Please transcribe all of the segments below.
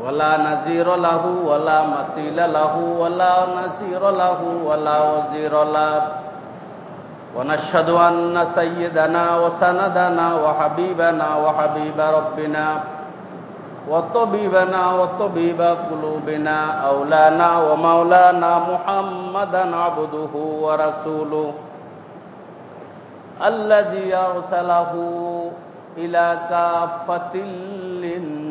ولا نذير له ولا مثيل له ولا نذير له ولا وزير له. ونشهد أن سيدنا وسندنا وحبيبنا وحبيب ربنا وطبيبنا وطبيب قلوبنا أولانا ومولانا محمدا عبده ورسوله الذي أرسله إلى كافة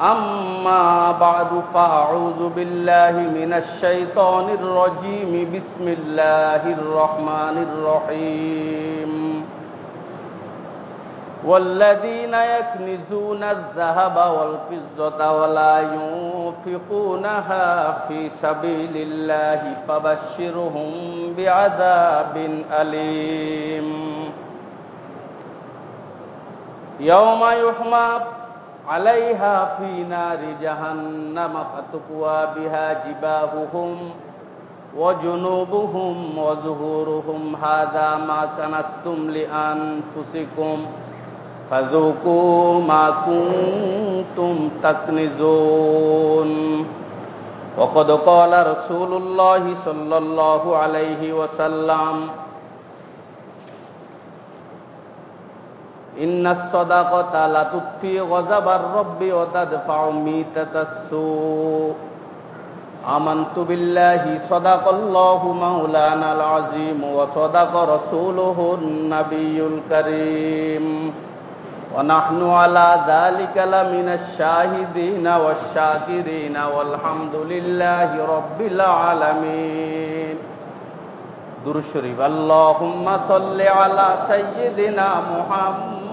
أما بعد فأعوذ بالله من الشيطان الرجيم. بسم الله الرحمن الرحيم. والذين يكنزون الذهب والفضة ولا ينفقونها في سبيل الله فبشرهم بعذاب أليم. يوم يحمى عليها في نار جهنم فتقوى بها جباههم وجنوبهم وظهورهم هذا ما كنستم لأنفسكم فذوقوا ما كنتم تكنزون وقد قال رسول الله صلى الله عليه وسلم إن الصدقة لا تطفي غضب الرب وتدفع ميتة السوء آمنت بالله صدق الله مولانا العظيم وصدق رسوله النبي الكريم ونحن على ذلك لمن الشاهدين والشاكرين والحمد لله رب العالمين در شریف اللهم صل على سيدنا محمد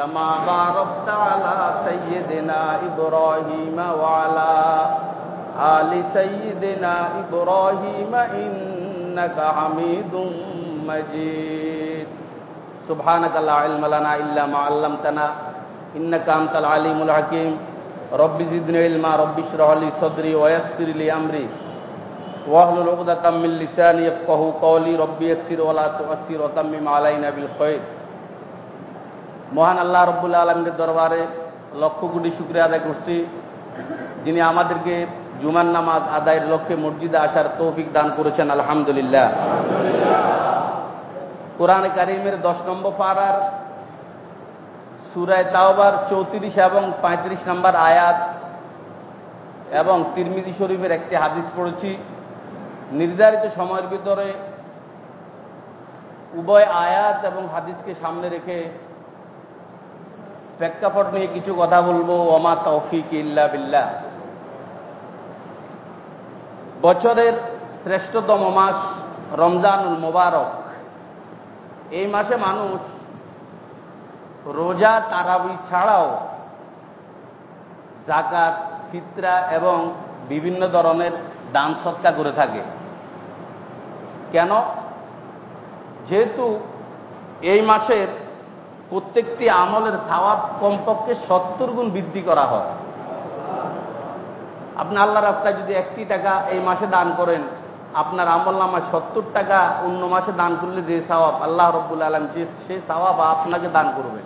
كما باركت على سيدنا إبراهيم وعلى آل سيدنا إبراهيم إنك حميد مجيد. سبحانك لا علم لنا إلا ما علمتنا إنك أنت العليم الحكيم. رب زدني علما رب اشرح لي صدري ويسر لي أمري. واحلل عقدة من لساني يفقهوا قولي. ربي يسر ولا تؤسر وتمم علينا بالخير. মহান আল্লাহ রব্বুল আলমীর দরবারে লক্ষ কোটি শুক্রিয়া আদায় করছি। যিনি আমাদেরকে জুমান নামাজ আদায়ের লক্ষ্যে মসজিদে আসার তৌফিক দান করেছেন, আলহামদুলিল্লাহ। কোরআন কারিমের দশ নম্বর পাড়ার সুরায় তাওবার চৌত্রিশ এবং পঁয়ত্রিশ নম্বর আয়াত এবং তিরমিদি শরীফের একটি হাদিস পড়েছি। নির্ধারিত সময়ের ভিতরে উভয় আয়াত এবং হাদিসকে সামনে রেখে প্রেক্ষাপট নিয়ে কিছু কথা বলব। ওমা তৌফিক ইল্লা বিল্লা বছরের শ্রেষ্ঠতম মাস রমজানুল মোবারক। এই মাসে মানুষ রোজা, তারাবি ছাড়াও জাকাত ফিতরা এবং বিভিন্ন ধরনের দান সৎকা করে থাকে। কেন? যেহেতু এই মাসের প্রত্যেকটি আমলের সাওয়াব কমপক্ষে সত্তর গুণ বৃদ্ধি করা হয়। আপনি আল্লাহ রাস্তায় যদি একটি টাকা এই মাসে দান করেন, আপনার আমল নামায় সত্তর টাকা অন্য মাসে দান করলে যে সাওয়াব, আল্লাহ রব্বুল আলম যে, সে সাওয়াব আপনাকে দান করবেন।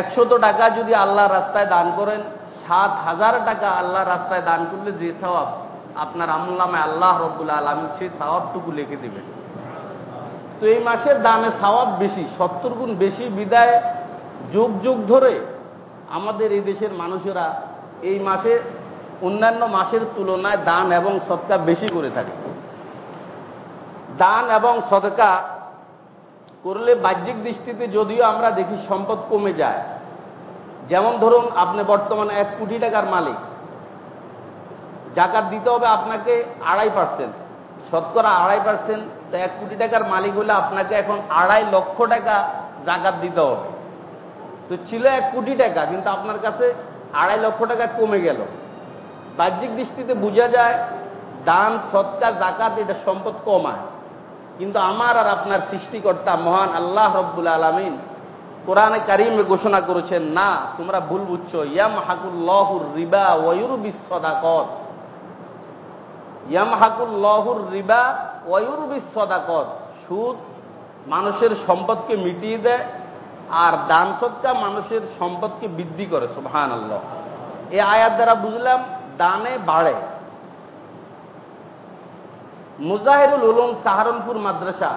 একশত টাকা যদি আল্লাহ রাস্তায় দান করেন, সাত হাজার টাকা আল্লাহ রাস্তায় দান করলে যে সওয়াব আপনার আমল নামায় আল্লাহ রব্বুল আলমী সেই সওয়াবটুকু লিখে দেবেন। তো এই মাসের দামে সওয়াব বেশি, সত্তর গুণ বেশি বিদায় যুগ যুগ ধরে আমাদের এই দেশের মানুষেরা এই মাসে, অন্যান্য মাসের তুলনায় দান এবং সৎকা বেশি করে থাকে। দান এবং সদকা করলে বাহ্যিক দৃষ্টিতে যদিও আমরা দেখি সম্পদ কমে যায়। যেমন ধরুন, আপনি বর্তমানে এক কোটি টাকার মালিক, জাকাত দিতে হবে আপনাকে আড়াই পার্সেন্ট শতকরা আড়াই পার্সেন্ট তো এক কোটি টাকার মালিক হলে আপনাকে এখন আড়াই লক্ষ টাকা জাকাত দিতে হবে। তো ছিল এক কোটি টাকা, কিন্তু আপনার কাছে আড়াই লক্ষ টাকা কমে গেল। বাহ্যিক দৃষ্টিতে বোঝা যায়, দান সৎকার জাকাত, এটা সম্পদ কমায় কিন্তু আমার আর আপনার সৃষ্টিকর্তা মহান আল্লাহ রব্বুল আলমিন কোরআনে কারিমে ঘোষণা করেছেন, না, তোমরা ভুল বুঝছ। ইয়াম হাকুল্লাহুর রিবা ওয়ুর বিশ্বদাকত ইয়াম হাকুল্লাহুর রিবা ওয়ুর বিশ্বদাকত সুদ মানুষের সম্পদকে মিটিয়ে দেয় আর দান সৎকা মানুষের সম্পদকে বৃদ্ধি করে সুবহান আল্লাহ এই আয়াত দ্বারা বুঝলাম দানে বাড়ে। মুজাহিরুল উলুম সাহারনপুর মাদ্রাসা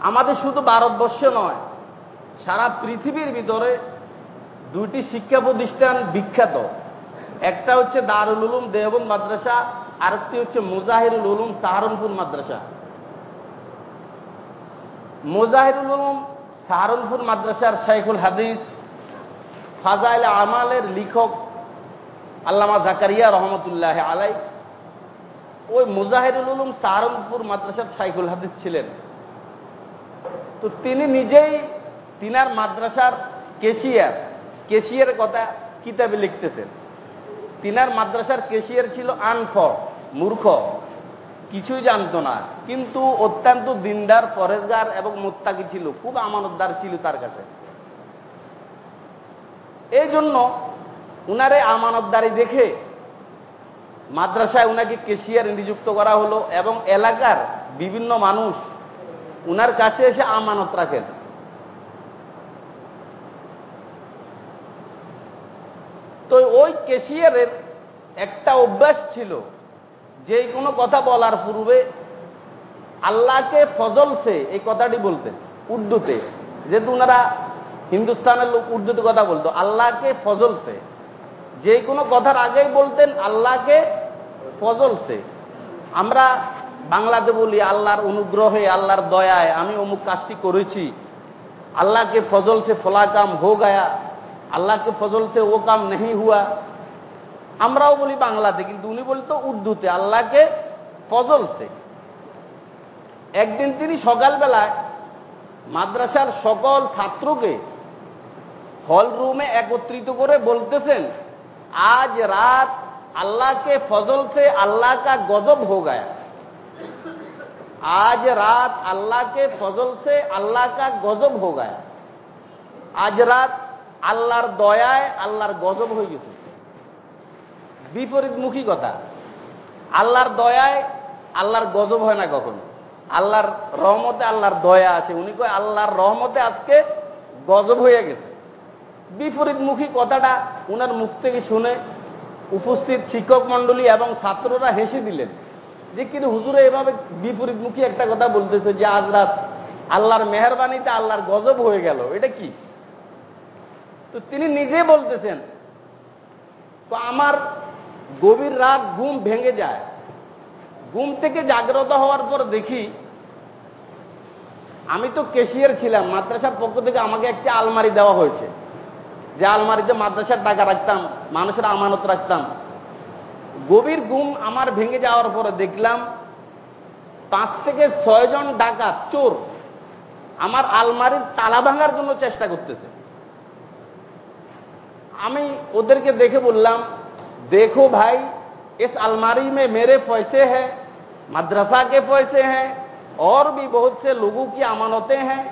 আমাদের শুধু ভারতবর্ষে নয়, সারা পৃথিবীর ভিতরে দুইটি শিক্ষা প্রতিষ্ঠান বিখ্যাত। একটা হচ্ছে দারুল উলুম দেহবন্দ মাদ্রাসা, আরেকটি হচ্ছে মুজাহিরুল উলুম সাহারনপুর মাদ্রাসা। মুজাহিরুল উলুম সাহারনপুর মাদ্রাসার শাইখুল হাদিস, ফাজাইল আমালের লিখক আল্লামা জাকারিয়া রহমতুল্লাহ আলাই। ওই মুজাহিরুল উলুম সাহারনপুর মাদ্রাসার শাইখুল হাদিস ছিলেন। তো তিনি নিজেই তিনার মাদ্রাসার কেশিয়ার কেশিয়ার কথা কিতাবে লিখতেছেন। তিনার মাদ্রাসার কেশিয়ার ছিল আনফ মূর্খ। কিছুই জানতো না। কিন্তু অত্যন্ত দিনদার, পরেজগার এবং মোত্তাকি ছিল। খুব আমানতদার ছিল তার কাছে। এই জন্য উনারে আমানতদারি দেখে মাদ্রাসায় উনাকে কেশিয়ার নিযুক্ত করা হলো এবং এলাকার বিভিন্ন মানুষ উনার কাছে এসে আমানত রাখেন। তো ওই কেশিয়ারের একটা অভ্যাস ছিল, যে কোনো কথা বলার পূর্বে আল্লাহকে ফজল সে এই কথাটি বলতেন, উর্দুতে। যেহেতু ওনারা হিন্দুস্তানের লোক উর্দুতে কথা বলতো, আল্লাহকে ফজল সে। যে কোনো কথার আগেই বলতেন, আল্লাহকে ফজল সে। আমরা বাংলাতে বলি, আল্লাহর অনুগ্রহে, আল্লাহর দয়ায় আমি অমুক কাজটি করেছি। আল্লাহকে ফজল সে ফলা কাম হো গায়া আল্লাহকে ফজল সে ও কাম নেই হুয়া আমরাও বলি বাংলাতে কিন্তু উনি বলতো উর্দুতে আল্লাহকে ফজল সে একদিন তিনি সকালবেলায় মাদ্রাসার সকল ছাত্রকে হল রুমে একত্রিত করে বলতেছেন আজ রাত अल्लाह के फजल से अल्लाह का गजब हो गया आज रात अल्लाह के फजल से अल्लाह का गजब हो गया আজ রাত আল্লাহর দয়ায় আল্লাহর গজব হয়ে গেছে। বিপরীতমুখী কথা, আল্লাহর দয়ায় আল্লাহর গজব হয় না কখনো। আল্লাহর রহমতে আল্লাহর দয়া আছে। উনি কয়, আল্লাহর রহমতে আজকে গজব হয়ে গেছে। বিপরীতমুখী কথাটা উনার মুখ থেকে শুনে উপস্থিত শিক্ষক মন্ডলী এবং ছাত্ররা হেসে দিলেন। যে কিন্তু হুজুরে এভাবে বিপরীতমুখী একটা কথা বলতেছে যে, আজ রাত আল্লাহর মেহরবানিতে আল্লাহর গজব হয়ে গেল। এটা কি? তো তিনি নিজে বলতেছেন, তো আমার গভীর রাত ঘুম ভেঙে যায়। ঘুম থেকে জাগ্রত হওয়ার পর দেখি, আমি তো কেশিয়ার ছিলাম, মাদ্রাসার পক্ষ থেকে আমাকে একটা আলমারি দেওয়া হয়েছে। যে আলমারিতে মাদ্রাসার টাকা রাখতাম, মানুষের আমানত রাখতাম। গভীর ঘুম আমার ভেঙে যাওয়ার পরে দেখলাম, পাঁচ থেকে ছয়জন ডাকাত, চোর, আমার আলমারির তালা ভাঙার জন্য চেষ্টা করতেছে। আমি ওদেরকে দেখে বললাম देखो भाई इस अलमारी में मेरे पैसे हैं मदरसा के पैसे हैं और भी बहुत से लोगों की अमानतें हैं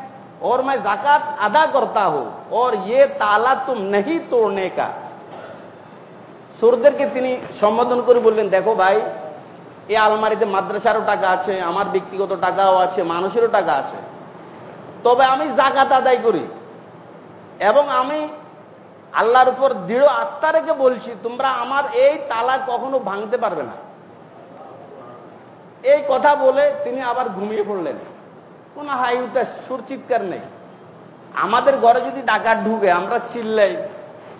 और मैं जाकात अदा करता हूं और ये ताला तुम नहीं तोड़ने का সুরদেরকে তিনি সম্বোধন করে বললেন দেখো ভাই এই আলমারিতে মাদ্রাসারও টাকা আছে আমার ব্যক্তিগত টাকাও আছে মানুষেরও টাকা আছে তবে আমি জাকাত আদায় করি এবং আমি আল্লাহর উপর দৃঢ় আত্মা রেখে বলছি, তোমরা আমার এই তালা কখনো ভাঙতে পারবে না। এই কথা বলে তিনি আবার ঘুমিয়ে পড়লেন। কোন হাইউটা সুর চিৎকার নেই। আমাদের ঘরে যদি ডাকাত ঢুকে, আমরা চিল্লাই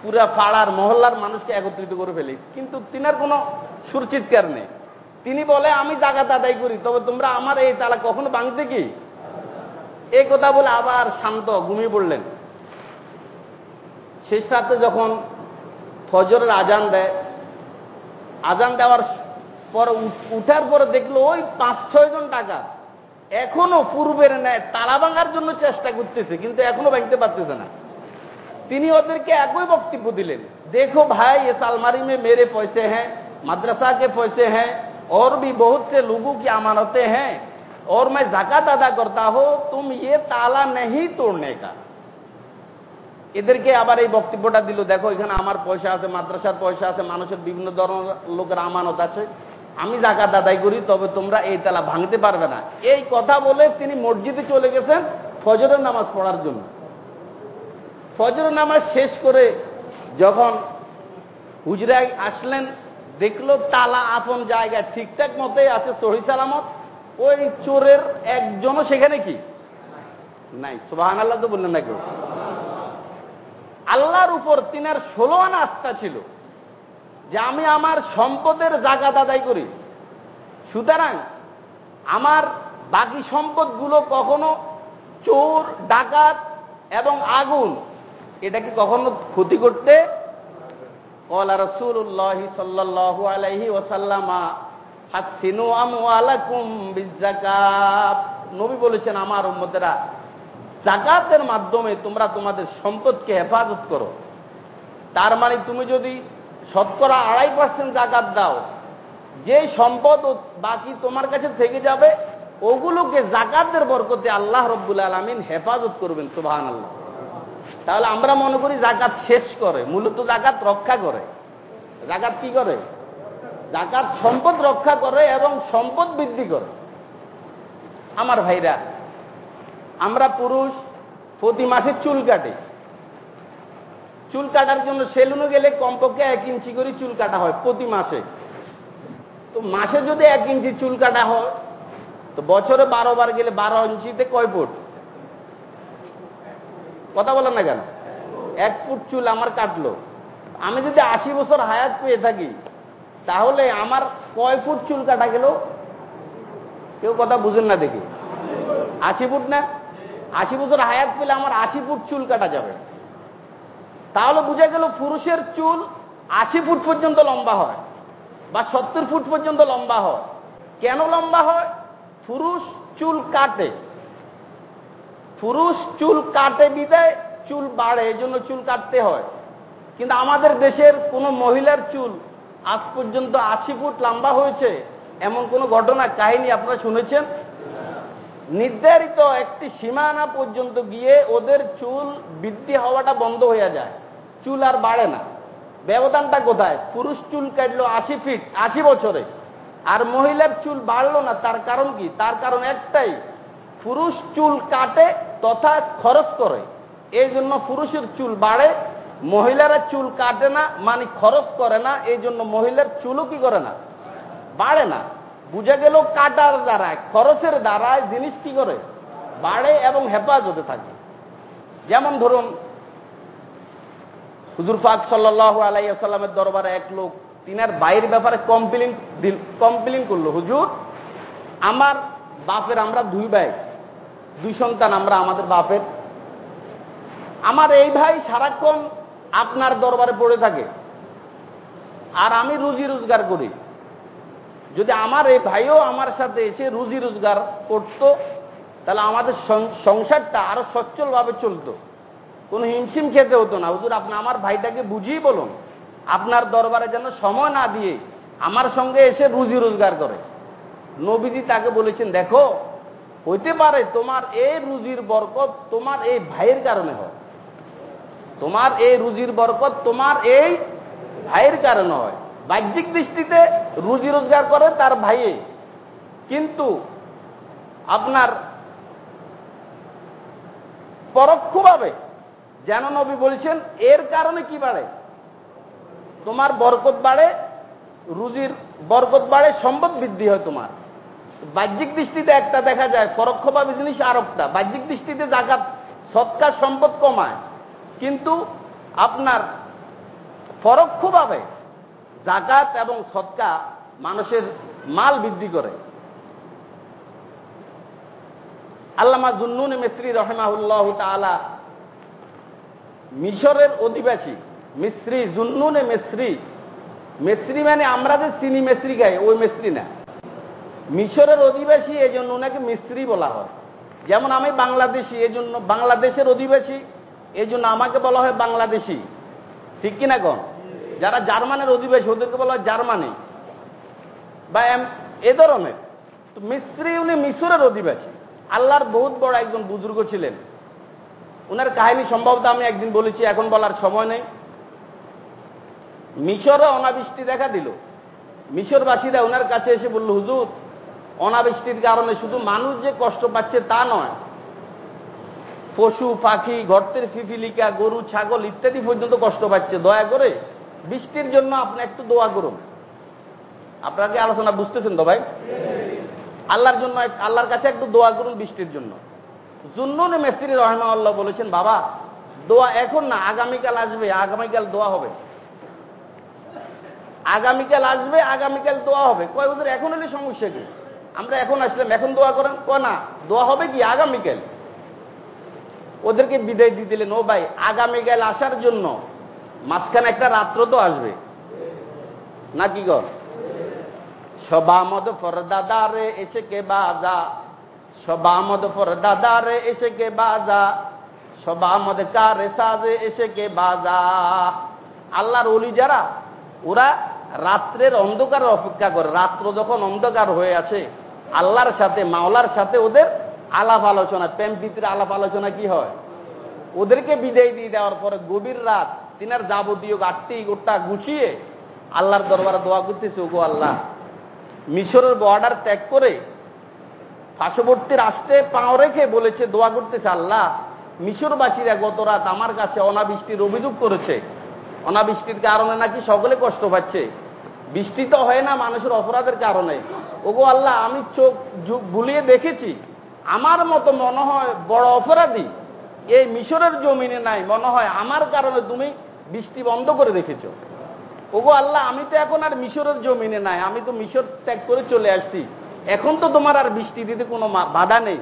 পুরা পাড়ার, মহল্লার মানুষকে একত্রিত করে ফেলি, কিন্তু তিনার কোনো সুর চিৎকার নেই। তিনি বলে, আমি ডাকাত আদায় করি, তবে তোমরা আমার এই তালা কখনো ভাঙতে কি? এই কথা বলে আবার শান্ত, ঘুমিয়ে পড়লেন। শেষ রাতে যখন ফজরের আজান দেয় আজান দেওয়ার পর উঠার পরে দেখলো ওই পাঁচ ছয় জন টাকা এখনো পূর্বের নেয় তালা ভাঙার জন্য চেষ্টা করতেছে কিন্তু এখনো ভাঙতে পারতেছে না তিনি ওদেরকে একই বক্তব্য দিলেন দেখো ভাই इस अलमारी में मेरे पैसे हैं मदरसा के पैसे हैं और भी बहुत से लोगों की अमानतें हैं और मैं जाकात अदा करता हूं तुम ये ताला नहीं तोड़ने का এদেরকে আবার এই বক্তব্যটা দিল, দেখো, এখানে আমার পয়সা আছে, মাদ্রাসার পয়সা আছে, মানুষের বিভিন্ন ধরনের লোকের আমানত আছে। আমি জাকাত আদায় করি, তবে তোমরা এই তালা ভাঙতে পারবে না। এই কথা বলে তিনি মসজিদে চলে গেছেন ফজরের নামাজ পড়ার জন্য। ফজরের নামাজ শেষ করে যখন হুজরায় আসলেন, দেখল তালা আপন জায়গায় ঠিকঠাক মতোই আছে, সহি সালামত। ওই চোরের একজনও সেখানে কি? নাই। সুবাহান আল্লাহ তো বললেন না কেউ। আল্লাহর উপর তিনার ষোলো আনা আস্থা ছিল যে আমি আমার সম্পদের জাকাত আদায় করি। সুতরাং আমার বাকি সম্পদগুলো কখনো চোর, ডাকাত এবং আগুন, এটাকে কখনো ক্ষতি করতে কলা রসুল্লাহ সাল্লাহ আলাইহি ওসাল্লামা হাসিনু বিজাকাত নবী বলেছেন, আমার উম্মতেরা জাকাতের মাধ্যমে তোমরা তোমাদের সম্পদকে হেফাজত করো। তার মানে তুমি যদি শতকরা আড়াই পার্সেন্ট জাকাত দাও, যে সম্পদ বাকি তোমার কাছে থেকে যাবে, ওগুলোকে জাকাতের বরকতে আল্লাহ রব্বুল আলমিন হেফাজত করবেন সুবাহান আল্লাহ তাহলে আমরা মনে করি জাকাত শেষ করে, মূলত জাকাত রক্ষা করে। জাকাত কি করে? জাকাত সম্পদ রক্ষা করে এবং সম্পদ বৃদ্ধি করে। আমার ভাইরা আমরা পুরুষ, প্রতি মাসে চুল কাটে। চুল কাটার জন্য সেলুনে গেলে কমপক্ষে এক ইঞ্চি করে চুল কাটা হয় প্রতি মাসে। তো মাসে যদি এক ইঞ্চি চুল কাটা হয়, তো বছরে বারো বার গেলে বারো ইঞ্চিতে কয় ফুট? কথা বলেন না কেন? এক ফুট চুল আমার কাটলো। আমি যদি আশি বছর হায়াত পেয়ে থাকি, তাহলে আমার কয় ফুট চুল কাটা গেল? কেউ কথা বুঝেন না দেখি। আশি ফুট না? আশি বছর হায়াত পেলে আমার আশি ফুট চুল কাটা যাবে। তাহলে বুঝা গেল পুরুষের চুল আশি ফুট পর্যন্ত লম্বা হয় বা সত্তর ফুট পর্যন্ত লম্বা হয়। কেন লম্বা হয়? পুরুষ চুল কাটে। পুরুষ চুল কাটে বিদায় চুল বাড়ে এই জন্য চুল কাটতে হয়। কিন্তু আমাদের দেশের কোনো মহিলার চুল আজ পর্যন্ত আশি ফুট লম্বা হয়েছে, এমন কোনো ঘটনা, কাহিনী আপনারা শুনেছেন? নির্ধারিত একটি সীমানা পর্যন্ত গিয়ে ওদের চুল বৃদ্ধি হওয়াটা বন্ধ হয়ে যায়। চুল আর বাড়ে না। ব্যবধানটা কোথায়? পুরুষ চুল কাটলো আশি ফিট আশি বছরে। আর মহিলার চুল বাড়লো না, তার কারণ কি? তার কারণ একটাই, পুরুষ চুল কাটে তথা খরচ করে। এই জন্য পুরুষের চুল বাড়ে, মহিলারা চুল কাটে না মানে খরচ করে না, এই জন্য মহিলার চুলও কি করে না? বাড়ে না। বুঝে গেল কাটার দ্বারায়, খরচের দ্বারায় জিনিস কি করে? বাড়ে এবং হেফাজতে থাকে। যেমন ধরুন, হুজুর ফাক সাল্লাহ আলাইসাল্লামের দরবারে এক লোক, তিনার বাইরের ব্যাপারে কমপ্লেন কমপ্লেন করল, হুজুর, আমার বাপের আমরা দুই ভাই, দুই সন্তান আমরা আমাদের বাপের। আমার এই ভাই সারাক্ষণ আপনার দরবারে পড়ে থাকে। আর আমি রুজি রোজগার করি। যদি আমার এই ভাইও আমার সাথে এসে রুজি রোজগার করত, তাহলে আমাদের সংসারটা আরও সচ্ছলভাবে চলতো। কোনো হিমশিম খেতে হতো না। হুজুর, আপনি আমার ভাইটাকে বুঝিয়ে বলুন, আপনার দরবারে যেন সময় না দিয়ে আমার সঙ্গে এসে রুজি রোজগার করে। নবীজি তাকে বলেছেন, দেখো, হইতে পারে তোমার এই রুজির বরকত তোমার এই ভাইয়ের কারণে হয়। তোমার এই রুজির বরকত তোমার এই ভাইয়ের কারণে হয়। বাহ্যিক দৃষ্টিতে রুজি রোজগার করে তার ভাইয়ে। কিন্তু আপনার পরোক্ষভাবে যেন নবী বলছেন, এর কারণে কি বাড়ে? তোমার বরকত বাড়ে, রুজির বরকত বাড়ে, সম্পদ বৃদ্ধি হয় তোমার। বাহ্যিক দৃষ্টিতে একটা দেখা যায়, পরোক্ষভাবে জিনিস আর একটা। বাহ্যিক দৃষ্টিতে জাকাত, সৎকার, সম্পদ কমায়। কিন্তু আপনার পরোক্ষভাবে জাকাত এবং সৎকা মানুষের মাল বৃদ্ধি করে। আল্লামা জুন্নুন মিস্ত্রি রহমাউল্লাহ তালা মিশরের অধিবাসী মিস্ত্রি জুন্নুনে মেসরি। মেসরি মানে আমরা যে চিনি মেসরি খাই, ওই মেসরি না। মিশরের অধিবাসী এই জন্য ওনাকে মিস্ত্রি বলা হয়। যেমন আমি বাংলাদেশি এই জন্য বাংলাদেশের অধিবাসী এই জন্য আমাকে বলা হয় বাংলাদেশি। ঠিক কিনা কন? যারা জার্মানের অধিবাসী, ওদেরকে বলা হয় জার্মানি বা এ ধরনের। মিস্ত্রি উনি মিশরের অধিবাসী। আল্লাহর বহুত বড় একজন বুজুর্গ ছিলেন। উনার কাহিনী সম্ভবত আমি একদিন বলেছি, এখন বলার সময় নেই। মিশরে অনাবৃষ্টি দেখা দিল। মিশরবাসীরা ওনার কাছে এসে বলল, হুজুর, অনাবৃষ্টির কারণে শুধু মানুষ যে কষ্ট পাচ্ছে তা নয়। পশু, পাখি গর্তের ফিফিলিকা, গরু, ছাগল ইত্যাদি পর্যন্ত কষ্ট পাচ্ছে। দয়া করে বৃষ্টির জন্য আপনি একটু দোয়া করুন। আপনার কি আলোচনা বুঝতেছেন তো ভাই? আল্লাহর জন্য আল্লাহর কাছে একটু দোয়া করুন বৃষ্টির জন্য। জুন্নুন মেসির রহমা আল্লাহ বলেছেন, বাবা, দোয়া এখন না, আগামীকাল আসবে, আগামীকাল দোয়া হবে। আগামীকাল আসবে, আগামীকাল দোয়া হবে। কয় ওদের এখন এলে সমস্যা কি? আমরা এখন আসলাম, এখন দোয়া করেন? ক না, দোয়া হবে কি? আগামীকাল। ওদেরকে বিদায় দিয়ে দিলেন, ও ভাই, আগামীকাল আসার জন্য মাঝখানে একটা রাত্র তো আসবে। নাকি গর সবামদ ফরদাদারে এসে কে বাজা। সবামদ ফরদাদারে এসে কে বাজা। সবামদ কারে সাজে, এসে কে বাজা। আল্লাহর অলি যারা, ওরা রাত্রের অন্ধকার অপেক্ষা করে। রাত্র যখন অন্ধকার হয়ে আছে, আল্লাহর সাথে, মাওলার সাথে ওদের আলাপ আলোচনা, প্রেম প্রীতির আলাপ আলোচনা কি হয়? ওদেরকে বিদায় দিয়ে দেওয়ার পরে গভীর রাত তিনার যাবতীয় গাঠটি গোটা গুছিয়ে আল্লাহর দরবারে দোয়া করতেছে, ওগো আল্লাহ। মিশরের বর্ডার ত্যাগ করে পার্শ্ববর্তী রাষ্ট্রে পাও রেখে বলেছে, দোয়া করতেছে আল্লাহ। মিশরবাসীরা গত রাত আমার কাছে অনাবৃষ্টির অভিযোগ করেছে। অনাবৃষ্টির কারণে নাকি সকলে কষ্ট পাচ্ছে। বৃষ্টি তো হয় না মানুষের অপরাধের কারণে। ওগো আল্লাহ, আমি চোখ বুলিয়ে দেখেছি। আমার মতো মনে হয় বড় অপরাধী এই মিশরের জমিনে নাই, মনে হয় আমার কারণে তুমি বৃষ্টি বন্ধ করে রেখেছ। ওগো আল্লাহ, আমি তো এখন আর মিশরের জমিনে নাই, আমি তো মিশর ত্যাগ করে চলে আসছি। এখন তো তোমার আর বৃষ্টি দিতে কোনো বাধা নেই।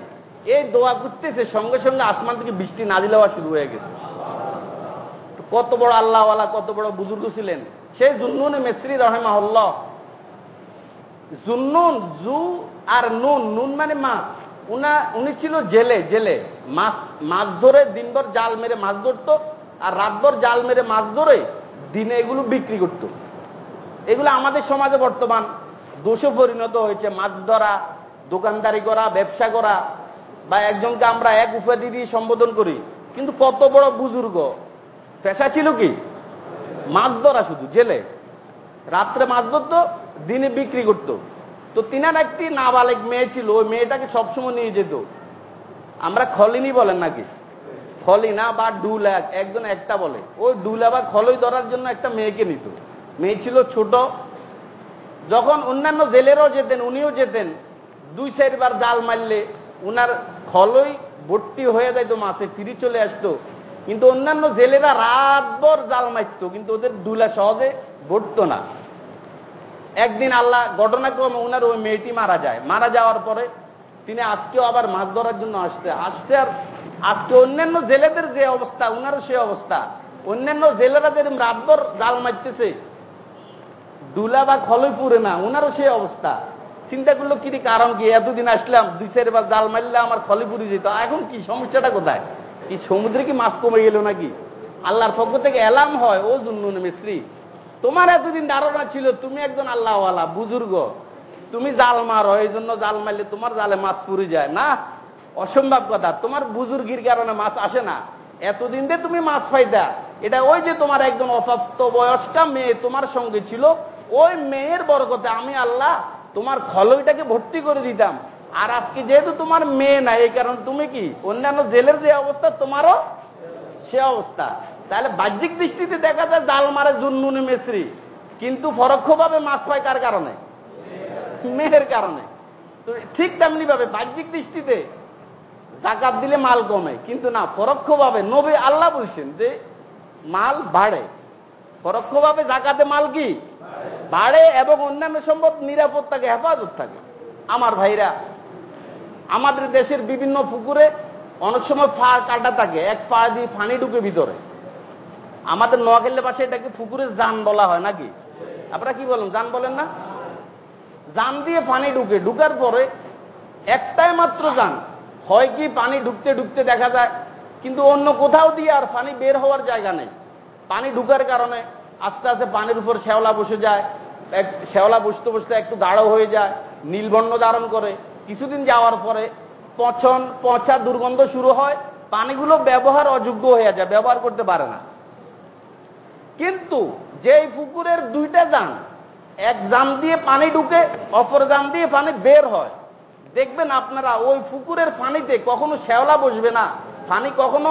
এই দোয়া করতেছে, সঙ্গে সঙ্গে আসমান থেকে বৃষ্টি না দিলে শুরু হয়ে গেছে। কত বড় আল্লাহওয়ালা, কত বড় বুজুর্গ ছিলেন। সেই জুন্নুন মেসরি রহেমাহল্লাহ। জুন্নুন, জু আর নুন নুন মানে মাছ। উনা, উনি ছিল জেলে জেলে। মাছ মাছ ধরে দিনভর জাল মেরে মাছ ধরতো, আর রাতভর জাল মেরে মাছ ধরে দিনে এগুলো বিক্রি করত। এগুলো আমাদের সমাজে বর্তমান দোষে পরিণত হয়েছে। মাছ ধরা, দোকানদারি করা, ব্যবসা করা, বা একজনকে আমরা এক উপাধি দিয়ে সম্বোধন করি। কিন্তু কত বড় বুজুর্গ। পেশা ছিল কি? মাছ ধরা শুধু, জেলে। রাত্রে মাছ ধরতো, দিনে বিক্রি করত। তো তিনার একটি নাবালেক মেয়ে ছিল, ওই মেয়েটাকে সবসময় নিয়ে যেত। আমরা খলিনি বলেন নাকি? খলিনা বা ডুলা একজন একটা বলে। ওই ডুলা বা খলই ধরার জন্য একটা মেয়েকে নিত। মেয়ে ছিল ছোট। যখন অন্যান্য জেলেরও যেতেন, উনিও যেতেন, দুই চারবার জাল মারলে উনার খলই ভর্তি হয়ে যাইতো মাছে ফিরি চলে আসতো। কিন্তু অন্যান্য জেলেরা রাতভর জাল মারত, কিন্তু ওদের ডুলা সহজে ভরত না। একদিন আল্লাহ ঘটনাক্রমে ওনার ওই মেয়েটি মারা যায়। মারা যাওয়ার পরে তিনি আজকেও আবার মাছ ধরার জন্য আসতে আসতে আর আজকে অন্যান্য জেলেদের যে অবস্থা ওনারও সে অবস্থা। অন্যান্য জেলেরা যেরকম রাতভর জাল মারতেছে, দুলা বা খলই পুরে না ওনারও সে অবস্থা। চিন্তা করল কি কারণ কি? এতদিন আসলাম, দুই চারবার জাল মারলে আমার খলি পুরি যেত। এখন কি? সমস্যাটা কোথায়? কি সমুদ্রে কি মাছ কমে গেল নাকি? আল্লাহর পক্ষ থেকে এলাম হয়, ও জুন্নুন মিস্ত্রি তোমার এতদিন ধারণা ছিল তুমি একজন আল্লাহওয়ালা, বুজুর্গ। তুমি জাল মারো এই জন্য জাল মারলে তোমার জালে মাছ পুরি যায়। না, অসম্ভব কথা। তোমার বুজুর্গির কারণে মাছ আসে না। এতদিন দিয়ে তুমি মাছ পাইতা, এটা ওই যে তোমার একজন অপ্রাপ্ত বয়স্কা মেয়ে তোমার সঙ্গে ছিল, ওই মেয়ের বরকতে আমি আল্লাহ তোমার খলইটাকে ভর্তি করে দিতাম। আর আজকে যেহেতু তোমার মেয়ে নাই, এই কারণ তুমি কি? অন্যান্য জেলের যে অবস্থা, তোমারও সে অবস্থা। তাহলে বাহ্যিক দৃষ্টিতে দেখা যায় জাল মারে জুন্নুনি মেসরি কিন্তু পরোক্ষভাবে মাছ পায় কার কারণে? মেহের কারণে। তো ঠিক তেমনি ভাবে বাহ্যিক দৃষ্টিতে জাকাত দিলে মাল কমে। কিন্তু না, পরোক্ষভাবে নবী আল্লাহ বলছেন যে মাল বাড়ে। পরোক্ষভাবে জাকাতে মাল কি? বাড়ে এবং অন্যান্য সম্পদ নিরাপদ থাকে, হেফাজত থাকে। আমার ভাইরা, আমাদের দেশের বিভিন্ন পুকুরে অনেক সময় ফা কাটা থাকে। এক পা দিয়ে ফানি ঢুকে ভিতরে। আমাদের নোয়াখালীর পাশে এটাকে পুকুরের যান বলা হয় নাকি? আপনারা কি বলেন? জান বলেন না? জান দিয়ে পানি ঢুকে, ঢুকার পরে একটাই মাত্র যান। হয় কি পানি ঢুকতে ঢুকতে দেখা যায়, কিন্তু অন্য কোথাও দিয়ে আর পানি বের হওয়ার জায়গা নেই। পানি ঢুকার কারণে আস্তে আস্তে পানির উপর শ্যাওলা বসে যায়, এক শ্যাওলা বসতে বসতে একটু গাঢ় হয়ে যায়, নীলবর্ণ ধারণ করে। কিছুদিন যাওয়ার পরে পচন, পচা দুর্গন্ধ শুরু হয়, পানিগুলো ব্যবহার অযোগ্য হয়ে যায়, ব্যবহার করতে পারে না। কিন্তু যেই পুকুরের দুইটা যান এক জাম দিয়ে পানি ঢুকে, অপর জাম দিয়ে পানি বের হয়। দেখবেন আপনারা, ওই পুকুরের পানিতে কখনো শ্যাওলা বসবে না, পানি কখনো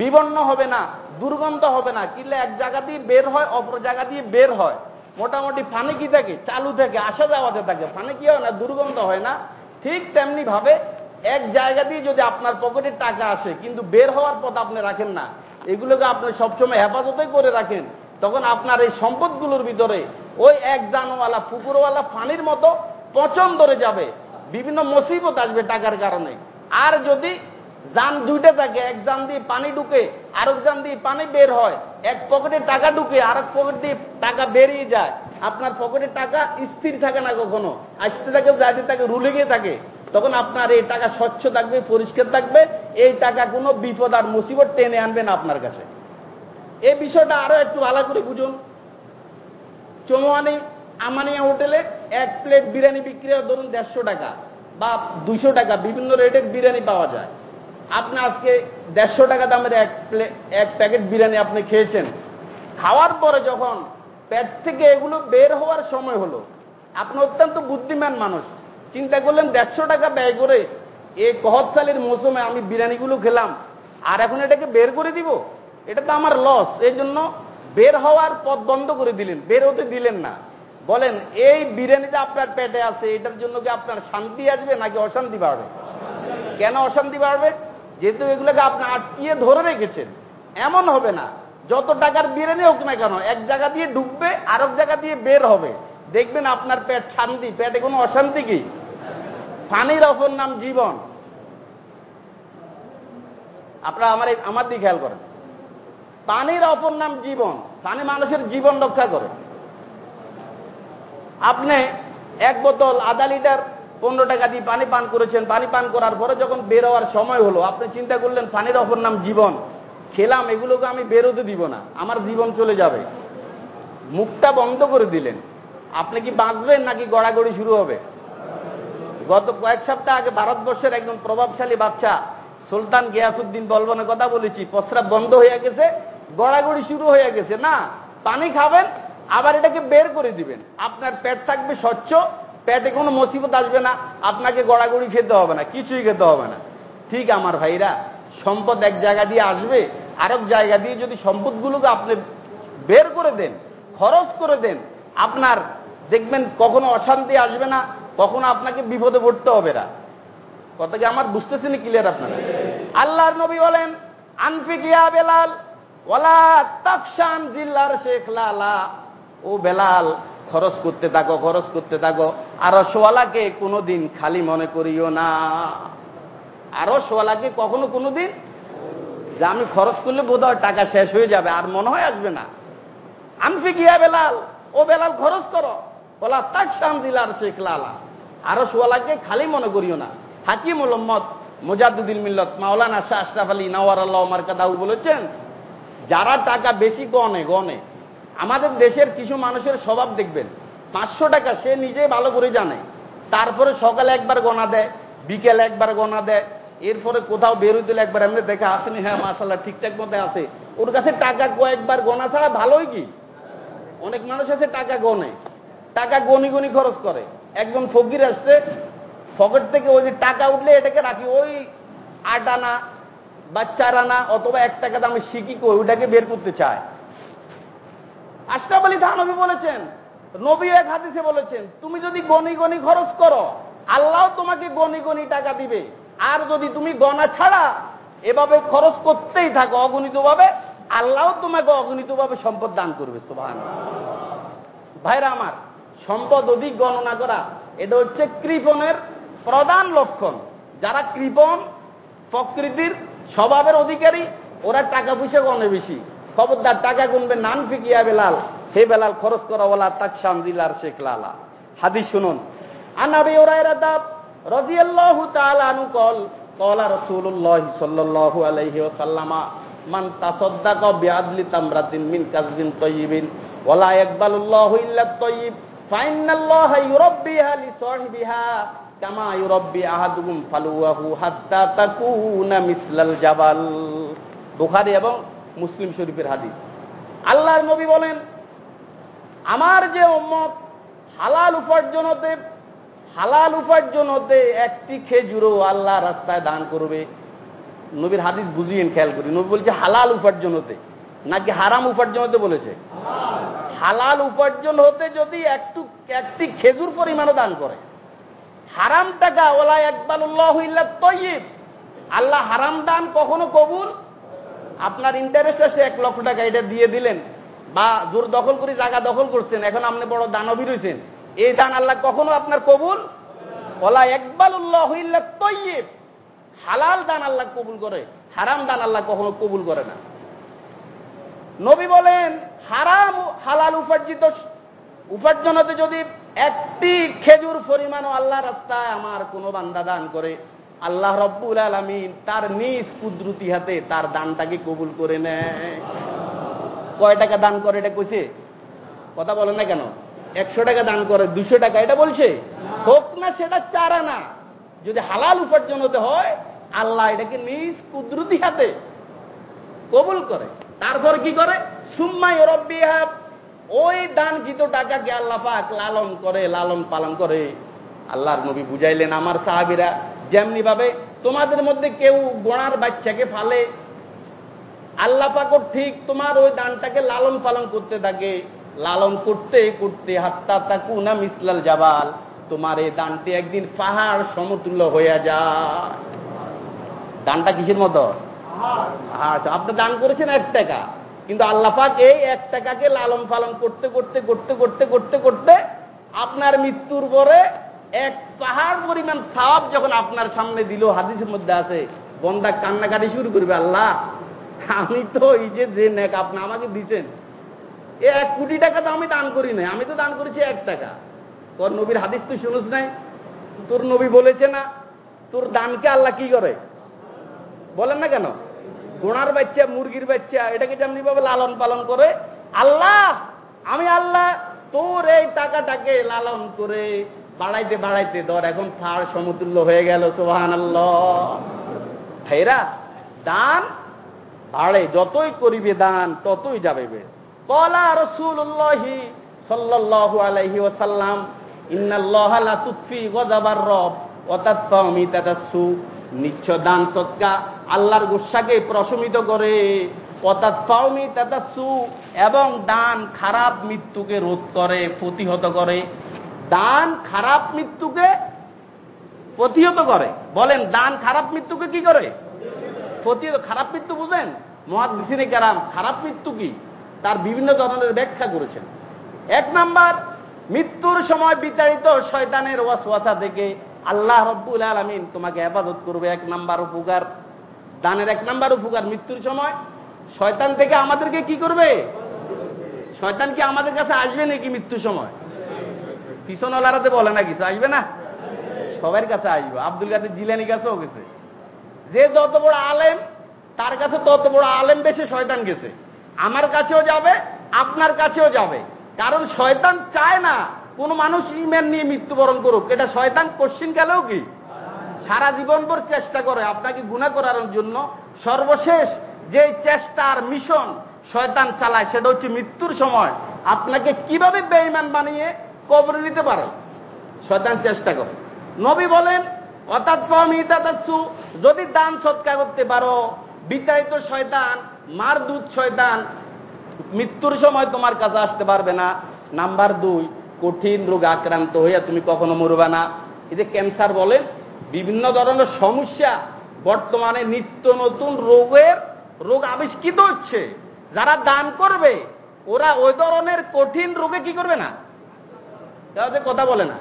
বিবন্ন হবে না, দুর্গন্ধ হবে না। কিলে এক জায়গা দিয়ে বের হয়, অপর জায়গা দিয়ে বের হয়। মোটামুটি পানি কি থাকে? চালু থাকে, আসা যাওয়াতে থাকে। পানি কি হয় না? দুর্গন্ধ হয় না। ঠিক তেমনি ভাবে এক জায়গা দিয়ে যদি আপনার পকেটে টাকা আসে, কিন্তু বের হওয়ার পথ আপনি রাখেন না। এগুলোকে আপনি সবসময় হেফাজতে করে রাখেন। তখন আপনার এই সম্পদগুলোর ভিতরে ওই এক জানওয়ালা পুকুরওয়ালা পানির মতো পচন ধরে যাবে। বিভিন্ন মুসিবত আসবে টাকার কারণে। আর যদি যান দুইটা থাকে, এক যান দিয়ে পানি ঢুকে, আরেক যান দিয়ে পানি বের হয়, এক পকেটে টাকা ঢুকে, আরেক পকেট দিয়ে টাকা বেরিয়ে যায়। আপনার পকেটে টাকা স্থির থাকে না কখনো। আসতে থাকে, যাইতে থাকে, রুলে গিয়ে থাকে। তখন আপনার এই টাকা স্বচ্ছ থাকবে, পরিষ্কার থাকবে। এই টাকা কোনো বিপদ আর মুসিবত টেনে আনবে না আপনার কাছে। এই বিষয়টা আরও একটু ভালো করে বুঝুন। চৌমানি আমানিয়া হোটেলে এক প্লেট বিরিয়ানি বিক্রি হয় ধরুন দেড়শো টাকা বা দুইশো টাকা, বিভিন্ন রেটের বিরিয়ানি পাওয়া যায়। আপনি আজকে দেড়শো টাকা দামের এক প্লেট এক প্যাকেট বিরিয়ানি আপনি খেয়েছেন। খাওয়ার পরে যখন পেট থেকে এগুলো বের হওয়ার সময় হলো, আপনি অত্যন্ত বুদ্ধিমান মানুষ। চিন্তা করলেন দেড়শো টাকা ব্যয় করে এই কহতসালির মৌসুমে আমি বিরিয়ানিগুলো খেলাম, আর এখন এটাকে বের করে দিব? এটা তো আমার লস এই জন্য বের হওয়ার পথ বন্ধ করে দিলেন। বের হতে দিলেন না। বলেন, এই বিরিয়ানিটা আপনার পেটে আছে, এটার জন্য কি আপনার শান্তি আসবে নাকি অশান্তি বাড়বে? কেন অশান্তি বাড়বে? যেহেতু এগুলোকে আপনি আটকিয়ে ধরে রেখেছেন। এমন হবে না। যত টাকার বিরিয়ানি হোক না কেন, এক জায়গা দিয়ে ঢুকবে আরেক জায়গা দিয়ে বের হবে। দেখবেন আপনার পেট শান্তি। পেটে কোনো অশান্তি কি? পানির অপর নাম জীবন। আপনারা আমার আমার দিকে খেয়াল করেন। পানির অপর নাম জীবন। পানি মানুষের জীবন রক্ষা করে। আপনি এক বোতল আধা লিটার পনেরো টাকা দিয়ে পানি পান করেছেন। পানি পান করার পরে যখন বের হওয়ার সময় হলো, আপনি চিন্তা করলেন, পানির অপর নাম জীবন। খেলাম, এগুলোকে আমি বেরোতে দিব না। আমার জীবন চলে যাবে। মুখটা বন্ধ করে দিলেন। আপনি কি বাঁচবেন নাকি গড়াগড়ি শুরু হবে? গত কয়েক সপ্তাহ আগে ভারতবর্ষের একজন প্রভাবশালী বাচ্চা সুলতান গিয়াসুদ্দিন বলবনের কথা বলেছি। প্রস্রাব বন্ধ হয়ে গেছে। গড়াগড়ি শুরু হয়ে গেছে। না, পানি খাবেন, আবার এটাকে বের করে দিবেন। আপনার পেট থাকবে স্বচ্ছ, পেটে কোনো মুসিবত আসবে না, আপনাকে গড়াগড়ি খেতে হবে না, কিছুই খেতে হবে না। ঠিক আমার ভাইরা, সম্পদ এক জায়গা দিয়ে আসবে, আরেক জায়গা দিয়ে যদি সম্পদগুলোকে আপনি বের করে দেন, খরচ করে দেন, আপনার দেখবেন কখনো অশান্তি আসবে না, কখনো আপনাকে বিপদে পড়তে হবে না। কথা কি আমার বুঝতেছেন ক্লিয়ার আপনারা? আল্লাহর নবী বলেন আনফিকিয়া বেলাল ওলা তাকশান জিল্লার শেখ লালা। ও বেলাল, খরচ করতে থাকো, খরচ করতে থাকো। আর সোয়ালাকে কোনোদিন খালি মনে করিও না। আরও সোয়ালাকে কখনো কোনোদিন? যে আমি খরচ করলে বোধ টাকা শেষ হয়ে যাবে, আর মনে হয় আসবে না। আমি গিয়া বেলাল? ও বেলাল, খরচ করো। ওলা তাক শাম দিলার শেখ লালা। আরও সোয়ালাকে খালি মনে করিও না। হাকিম মোহাম্মদ মুজাদুদ্দিন মিল্লত মাওলানা শাহ আশরাফ আলী নওয়ার আল্লাহ মার্কাদাউ বলেছেন যারা টাকা বেশি গনে গনে। আমাদের দেশের কিছু মানুষের স্বভাব দেখবেন, পাঁচশো টাকা সে নিজে ভালো করে জানে, তারপরে সকালে একবার গনা দেয়, বিকেলে একবার গনা দেয়, এরপরে কোথাও বেরোতে একবার এমনি দেখে আসেনি হ্যাঁ মাসাল্লাহ ঠিকঠাক মতো আছে। ওর কাছে টাকা কয়েকবার গনা ছাড়া ভালোই কি? অনেক মানুষ আছে টাকা গনে, টাকা গনি গনি খরচ করে। একজন ফকির আসছে পকেট থেকে ওই যে টাকা উঠলে এটাকে রাখি, ওই আট আনা বা চার আনা অথবা এক টাকা দামে শিকি কই ওটাকে বের করতে চায়। আশরাফ আলী থানবী বলেছেন, নবী এক হাদিসে বলেছেন, তুমি যদি গনি গনি খরচ করো, আল্লাহ তোমাকে গনি গনি টাকা দিবে। আর যদি তুমি গনা ছাড়া এভাবে খরচ করতেই থাকো অগণিতভাবে, আল্লাহ তোমাকে অগণিতভাবে সম্পদ দান করবে। সোভান ভাইরা আমার, সম্পদ অধিক গণনা করা, এটা হচ্ছে কৃপণের প্রধান লক্ষণ। যারা কৃপণ, প্রকৃতির স্বভাবের অধিকারী, ওরা টাকা পয়সা গণে বেশি। খবরদার টাকা গুনবে, নান ফিকিয়া বেলাল। হে বেলাল, খরচ করা বলা তাক শান্দিলার শেখ লালা। হাদিস শুনুন। আনাবি ওরাইরা দাব, রাদিয়াল্লাহু তাআলা আনু কল রাসূলুল্লাহ সাল্লাল্লাহু আলাইহি ওয়াসাল্লামা, মান তাসাদ্দাকা বিআদলি তামরাতিন মিন কাযবিন তাইয়িবিন, ওয়ালা ইয়াকবালুল্লাহু ইল্লা তাইয়িব, ফাইন্নাল্লাহা ইউরাব্বিহা লিসাহিবিহা কামা ইউরাব্বি আহাদুকুম ফালুয়াহু হাত্তা তাকুনা মিসলাল জাবাল। বুখারী এবং মুসলিম শরীফের হাদিস। আল্লাহর নবী বলেন আমার যে উম্মত হালাল উপার্জন হতে হালাল উপার্জন হতে একটি খেজুরও আল্লাহ রাস্তায় দান করবে। নবীর হাদিস বুঝিয়েন খেয়াল করি। নবী বলছে হালাল উপার্জন হতে। নাকি হারাম উপার্জন হতে বলেছে? হালাল উপার্জন হতে যদি একটু একটি খেজুর পরিমাণও দান করে। হারাম টাকা ওলা একবাল্লাহ তৈব আল্লাহ হারাম দান কখনো কবুল? আপনার ইন্টারেস্ট আছে এক লক্ষ টাকা এটা দিয়ে দিলেন বা জোর দখল করে জায়গা দখল করছেন, এখন আপনি বড় দানবী রয়েছেন এই দান আল্লাহ কখনো আপনার কবুল? ওলা একবাল্লাহ তৈব হালাল দান আল্লাহ কবুল করে, হারাম দান আল্লাহ কখনো কবুল করে না। নবী বলেন, হারাম হালাল উপার্জিত উপার্জন হতে যদি একটি খেজুর পরিমাণও আল্লাহ রাস্তায় আমার কোনো বান্দা দান করে। আল্লাহ রব্বুল আলমিন তার নিজ কুদরতি হাতে তার দানটাকে কবুল করে নেয়। কয় টাকা দান করে এটা কইছে? কথা বলেন না কেন? একশো টাকা দান করে, দুশো টাকা, এটা বলছে? হোক না, সেটা চারা না। যদি হালাল উপার্জন হতে হয়, আল্লাহ এটাকে নিজ কুদরতি হাতে কবুল করে। তারপর কি করে? সুম্মাই রব্বিহাত ওই দানকৃত টাকাকে আল্লাহ লালন করে, লালন পালন করে। আল্লাহর নবী বুঝাইলেন, আমার সাহাবিরা যেমনি ভাবে তোমাদের মধ্যে কেউ গোড়ার বাচ্চাকে ফালে, আল্লাহ পাকও ঠিক তোমার ওই দানটাকে লালন পালন করতে থাকে। লালন করতে করতে, হাত্তা তাকু না মিসলাল জাবাল, তোমার এই দানটি একদিন পাহাড় সমতুল্য হয়ে যায়। দানটা কিসের মতো? আপনি দান করেছেন এক টাকা। কিন্তু আল্লাপাক এই এক টাকাকে লালন পালন করতে করতে করতে করতে করতে করতে আপনার মৃত্যুর পরে এক পাহাড় পরিমাণ সাপ যখন আপনার সামনে দিল, হাদিসের মধ্যে আছে, বন্দা কান্নাকাটি শুরু করবে, আল্লাহ, আমি তো এই যে যে নেক আপনি আমাকে দিচ্ছেন এ এক কোটি টাকা তো আমি দান করি নাই, আমি তো দান করেছি এক টাকা। তোর নবীর হাদিস তুই শুনুস নাই, তোর নবী বলেছে না, তোর দানকে আল্লাহ কি করে? বলেন না কেন? গোড়ার বাচ্চা, মুরগির বাচ্চা, এটাকে যেমনি ভাবে লালন পালন করে, আল্লাহ, আমি আল্লাহ, তোর এই টাকাটাকে লালন করে বাড়াইতে বাড়াইতে ধর, এখন ফাড় সমতুল্য হয়ে গেল সোহান ভাইরা দান বাড়ে, যতই করিবে দান, ততই যাবে কলা রসুল্লাহি সাল্লাল্লাহু আলাইহি ওয়াসাল্লাম, ইন্নাল্লাহ গযাবার রব ওয়াতাত্তামি তাতাসু নিচ্ছ দান সৎকা আল্লাহর গুসাকে প্রশমিত করে পতাৎফাউমি তাতাসু এবং দান খারাপ মৃত্যুকে রোধ করে, প্রতিহত করে। দান খারাপ মৃত্যুকে প্রতিহত করে। বলেন, দান খারাপ মৃত্যুকে কি করে? প্রতিহত, খারাপ মৃত্যু বুঝেন? মহাদিসিনে কারাম, খারাপ মৃত্যু কি? তার বিভিন্ন ধরনের ব্যাখ্যা করেছেন। এক নাম্বার, মৃত্যুর সময় বিতাড়িত শয়তানের ওয়াসওয়াসা থেকে আল্লাহ রব্বুল আলমিন তোমাকে আবাদত করবে। এক নাম্বার উপকার দানের এক নাম্বার উপকার, মৃত্যুর সময়। শয়তান থেকে আমাদেরকে কি করবে? শয়তান কি আমাদের কাছে আসবে নাকি মৃত্যুর সময়? পিছনওয়ালারাতে বলে না কিছু আসবে না? সবার কাছে আসবে। আব্দুল কাদের জিলানির কাছেও গেছে। যে যত বড় আলেম, তার কাছে তত বড় আলেম বেশি শয়তান গেছে। আমার কাছেও যাবে, আপনার কাছেও যাবে। কারণ শয়তান চায় না, কোন মানুষ ইমেন নিয়ে মৃত্যুবরণ করুক। এটা শয়তান কোশ্চিন গেলেও কি? সারা জীবন ভর চেষ্টা করে আপনাকে গুণা করার জন্য সর্বশেষ যে চেষ্টার মিশন শয়তান চালায়, সেটা হচ্ছে মৃত্যুর সময়। আপনাকে কীভাবে বেইমান বানিয়ে কবরে নিতে পারে? শয়তান চেষ্টা করে। নবী বলেন, অর্থাৎ যদি দান সৎকার করতে পারো, বিতাড়িত শয়তান মার দুধ শয়তান, মৃত্যুর সময় তোমার কাছে আসতে পারবে না। নাম্বার দুই, কঠিন রোগ আক্রান্ত হইয়া তুমি কখনো মরবে না। এই যে ক্যান্সার বলেন বিভিন্ন ধরনের সমস্যা বর্তমানে নিত্য নতুন রোগের, রোগ আবিষ্কৃত হচ্ছে। যারা দান করবে, ওরা ওই ধরনের কঠিন রোগে কি করবে না? তাদের কথা বলে না।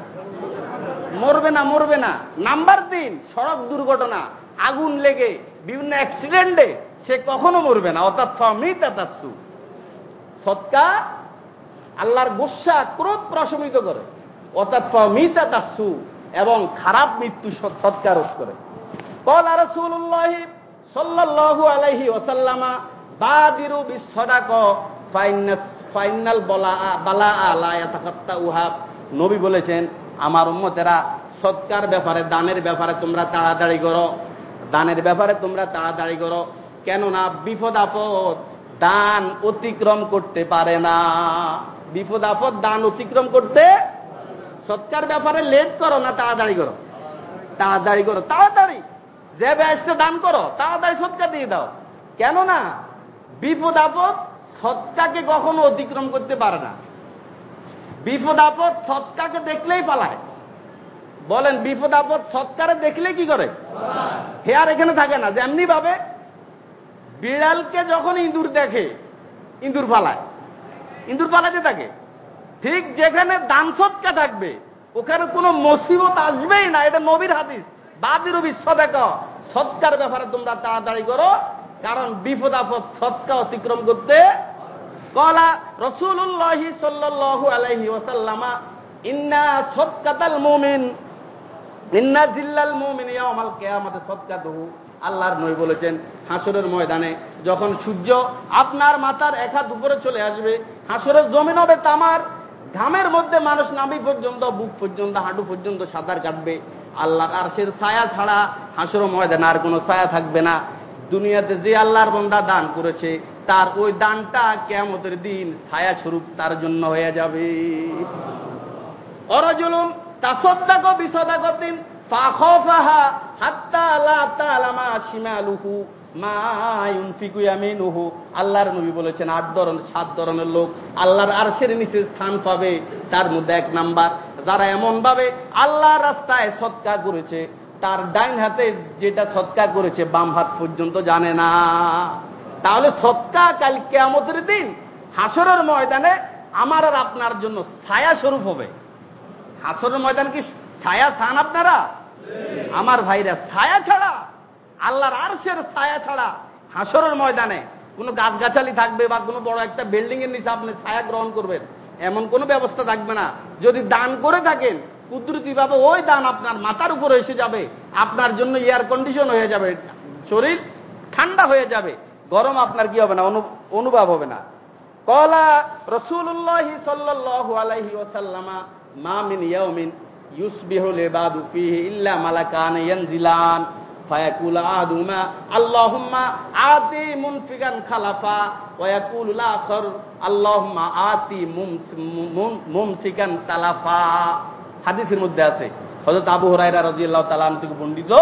মরবে না মরবে না। নাম্বার তিন, সড়ক দুর্ঘটনা। আগুন লেগে বিভিন্ন অ্যাক্সিডেন্টে সে কখনো মরবে না। অর্থাৎ ফমিতাসু সৎকা আল্লাহর গোসা ক্রোধ প্রশমিত করে। অর্থাৎ ফমিতাসু এবং খারাপ মৃত্যু সৎকার করে। ফাইনাল বলা বালা আলা উহা নবী বলেছেন, আমার উম্মতেরা সৎকার ব্যাপারে, দানের ব্যাপারে তোমরা তাড়াতাড়ি করো। দানের ব্যাপারে তোমরা তাড়াতাড়ি করো। কেননা বিপদ আপদ দান অতিক্রম করতে পারে না। বিপদ আপদ দান অতিক্রম করতে সৎকার ব্যাপারে লেট করো না তাড়াতাড়ি করো। তাড়াতাড়ি করো তাড়াতাড়ি। যে ব্যস্তে দান করো তাড়াতাড়ি সৎকার দিয়ে দাও। কেন না বিপদ আপদ সৎকাকে কখনো অতিক্রম করতে পারে না। বিপদ আপদ সৎকাকে দেখলেই পালায়। বলেন বিপদ আপদ সৎকারে দেখলে কি করে? হেয়ার এখানে থাকে না যেমনি ভাবে বিড়ালকে যখন ইঁদুর দেখে ইঁদুর পালায়। ইঁদুর পালাতে থাকে। ঠিক যেখানে দান সৎকা থাকবে, ওখানে কোনো মসিবত আসবেই না। এটা নবীর হাদিস। বাদিরও বিশ্ব দেখো সৎকার ব্যাপারে তোমরা তাড়াতাড়ি করো, কারণ বিপদ আপদ সৎকা অতিক্রম করতে কলা রসুল্লাহি সাল্লু আলাইহি ওসাল্লামা ইন্না সৎকাতাল মুমিন, ইন্না জিল্লাল মুমিন ইয়ামাল সৎকা সৎকাতুহু আল্লাহর নই বলেছেন, হাসরের ময়দানে যখন সূর্য আপনার মাথার এক হাত উপরে চলে আসবে, হাসরের জমিন হবে তামার ঘামের মধ্যে মানুষ নামি পর্যন্ত, বুক পর্যন্ত, হাঁটু পর্যন্ত সাঁতার কাটবে। আল্লাহর আরশের ছায়া ছাড়া হাসর ময়দান আর কোনো ছায়া থাকবে না। দুনিয়াতে যে আল্লাহর বন্দা দান করেছে, তার ওই দানটা কেমতের দিন ছায়া স্বরূপ তার জন্য হয়ে যাবে। অরজুলুম তাসদ্দাক বিসদাকতিন ফাখাফাহা হাত্তা আল্লাহর নবী বলেছেন আট ধরনের সাত ধরনের লোক আল্লাহর আরশের নিচে স্থান পাবে তার মধ্যে এক নাম্বার। যারা এমন ভাবে আল্লাহর রাস্তায় সৎকার করেছে তার ডাইন হাতে যেটা সৎকার করেছে বাম হাত পর্যন্ত জানে না। তাহলে সৎকা কাল কেয়ামতের দিন হাসরের ময়দানে আমার আর আপনার জন্য ছায়া স্বরূপ হবে। হাসরের ময়দান কি ছায়া ছান আপনারা? আমার ভাইরা ছায়া ছাড়া আল্লাহর আরশের ছায়া ছাড়া হাসরের ময়দানে কোনো গাছগাছালি থাকবে বা কোনো বড় একটা বিল্ডিং এর নিচে আপনি ছায়া গ্রহণ করবেন, এমন কোনো ব্যবস্থা থাকবে না। যদি দান করে থাকেন, কুদরতি ভাবে ওই দান আপনার মাথার উপরে এসে যাবে, আপনার জন্য এয়ার কন্ডিশন হয়ে যাবে, শরীর ঠান্ডা হয়ে যাবে, গরম আপনার কি হবে না অনুভব হবে না। কলা রসুল্লাহ সাল্লাহ ওসাল্লামা মা মিন ইয়াউমিন ইউসবিহু লিবাদু ফিহি ইল্লা মালাকান ইয়ানজিলান। হাদিসের মধ্যে আছে, হযরত আবু তাআলা থেকে বর্ণিত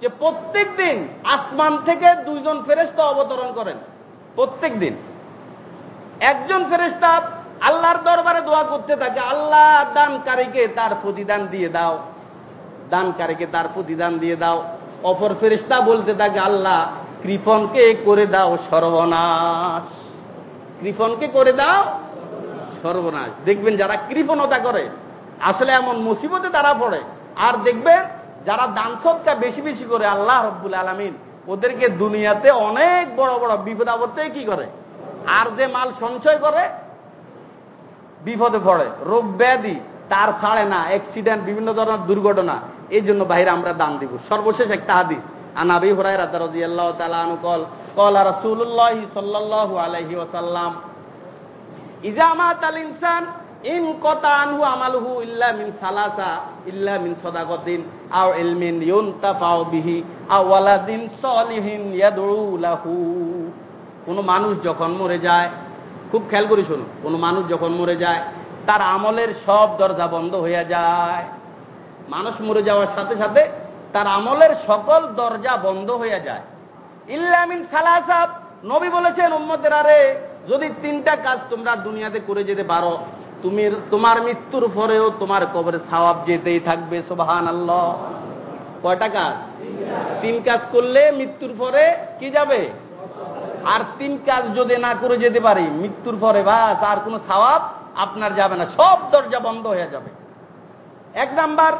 যে প্রত্যেক দিন আসমান থেকে দুইজন ফেরেস্তা অবতরণ করেন, প্রত্যেক দিন। একজন ফেরেস্তা আল্লাহর দরবারে দোয়া করতে থাকে, আল্লাহ দানকারীকে তার প্রতিদান দিয়ে দাও, দানকারীকে তার প্রতিদান দিয়ে দাও। অপর ফেরিস্তা বলতে থাকে, আল্লাহ কৃপনকে করে দাও সর্বনাশ। কৃপনকে করে দাও সর্বনাশ। দেখবেন যারা কৃপণতা করে, আসলে এমন মুসিবতে তারা পড়ে। আর দেখবেন যারা দান বেশি বেশি করে, আল্লাহ রব্বুল আলমিন ওদেরকে দুনিয়াতে অনেক বড় বড় বিপদ আপদে কি করে? আর যে মাল সঞ্চয় করে, বিপদে পড়ে। রোগ ব্যাধি, তার ছাড়ে না অ্যাক্সিডেন্ট বিভিন্ন ধরনের দুর্ঘটনা। এই জন্য বাইরে আমরা দান দিব। সর্বশেষ একটা হাদিস। আনাবি হুরাই রাজা রাজি আল্লাহ তালু কল কল রসুল্লাহ সাল্লাহ আলহি ওসাল্লাম ইজামাত আল ইনসান, ইন কতা আনহু আমালহু ইল্লা মিন সালাসা, ইল্লা মিন সদাকতিন, আও ইলমিন ইউনতাফাউ বিহি, আও ওয়ালাদিন সলিহিন ইয়াদউ কোন মানুষ যখন মরে যায়, খুব খেয়াল করি শুনুন কোন মানুষ যখন মরে যায়, তার আমলের সব দরজা বন্ধ হয়ে যায়। মানুষ মরে যাওয়ার সাথে সাথে তার আমলের সকল দরজা বন্ধ হয়ে যায়। ইল্লামিন সালাসাব নবী বলেছেন উম্মদের আরে, যদি তিনটা কাজ তোমরা দুনিয়াতে করে যেতে পারো, তুমি, তোমার মৃত্যুর পরেও তোমার কবরে সওয়াব যেতেই থাকবে সোবাহান আল্লাহ কয়টা কাজ? তিন কাজ করলে মৃত্যুর পরে কি যাবে? আর তিন কাজ যদি না করে যেতে পারি, মৃত্যুর পরে বা আর কোনো সওয়াব আপনার যাবে না, সব দরজা বন্ধ হয়ে যাবে। এক নাম্বার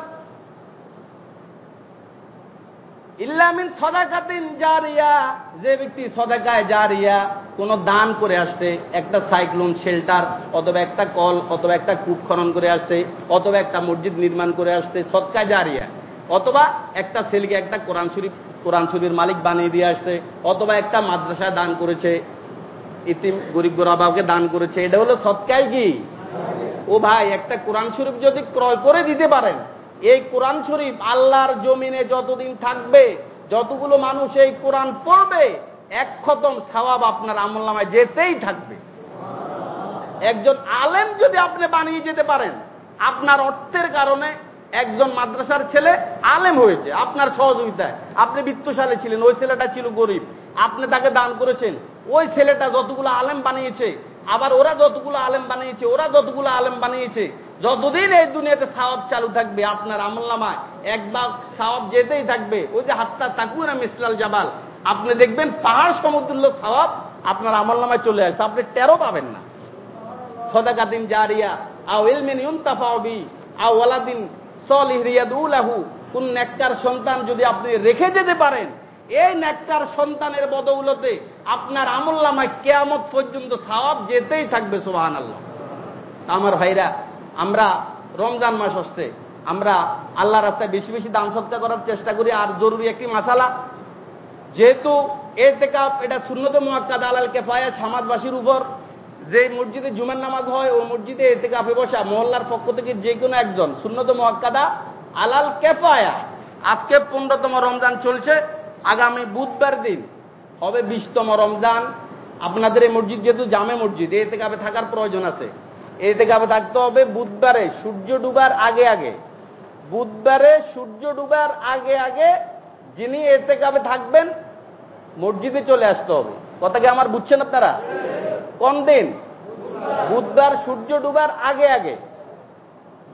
ইল্লামিন সদাকাতিন জারিয়া। যে ব্যক্তি সদাকায় জারিয়া কোন দান করে আসছে, একটা সাইক্লোন শেল্টার, অথবা একটা কল, অথবা একটা কূপ খনন করে আসছে, অথবা একটা মসজিদ নির্মাণ করে আসছে, সৎকায় জারিয়া। অথবা একটা ছেলেকে একটা কোরআন শরীফ, কোরআন শরীফের মালিক বানিয়ে দিয়ে আসছে, অথবা একটা মাদ্রাসায় দান করেছে, ইতিম গরিব গোরাবাবকে দান করেছে, এটা হলো সৎকায় কি? ও ভাই, একটা কোরআন শরীফ যদি ক্রয় করে দিতে পারেন এই কোরআন শরীফ আল্লাহর জমিনে যতদিন থাকবে, যতগুলো মানুষ এই কোরআন পড়বে, এক খতম সওয়াব আপনার আমল নামায় যেতেই থাকবে। একজন আলেম যদি আপনি বানিয়ে যেতে পারেন, আপনার অর্থের কারণে একজন মাদ্রাসার ছেলে আলেম হয়েছে, আপনার সহযোগিতায়। আপনি বিত্তশালী ছিলেন, ওই ছেলেটা ছিল গরিব। আপনি তাকে দান করেছেন, ওই ছেলেটা যতগুলো আলেম বানিয়েছে, আবার ওরা যতগুলো আলেম বানিয়েছে, ওরা যতগুলো আলেম বানিয়েছে যতদিন এই দুনিয়াতে সাওয়াব চালু থাকবে, আপনার আমল্লামায় একবার সাওয়াব যেতেই থাকবে, ওই যে হাত্তা তাকুনা মিসলাল জাবাল, আপনি দেখবেন পাহাড় সমতুল্য সাওয়াব আপনার আমল্লামায় চলে আসছে আপনি টেরো পাবেন না। সদাকাদিন জারিয়া, আও ইলমিন ইউনতাফাবি আও ওয়ালাদিন রিয়াদুলাহু কোন নেককার সন্তান যদি আপনি রেখে যেতে পারেন, এই নেককার সন্তানের বদৌলতে আপনার আমল্লামায় কেয়ামত পর্যন্ত সাওয়াব যেতেই থাকবে, সুবহানাল্লাহ। আমার ভাইরা আমরা রমজান মাস আসছে, আমরা আল্লাহ রাস্তায় বেশি বেশি দান সৎকার করার চেষ্টা করি, আর জরুরি একটি মাসালা, যেহেতু এ থেকে এটা শূন্যত মোয়াক্কাদ আলাল কেফায়া সমাজবাসীর উপর, যে মসজিদে জুমার নামাজ হয়, ওই মসজিদে এ থেকে আপে বসা, মহল্লার পক্ষ থেকে যে কোনো একজন শূন্যত মোয়াক্কাদা আলাল কেফায়া, আজকে পনেরোতম রমজান চলছে, আগামী বুধবার দিন, হবে বিশতম রমজান, আপনাদের এই মসজিদ যেহেতু জামে মসজিদ এ থেকে থাকার প্রয়োজন আছে। এ থেকে আপে থাকতে হবে বুধবারে, সূর্য ডুবার আগে আগে। বুধবারে, সূর্য ডুবার আগে আগে যিনি এতে কাবে থাকবেন, মসজিদে চলে আসতে হবে। কথা কি আমার বুঝছেন আপনারা? কোন দিন? বুধবার, সূর্য ডুবার আগে আগে।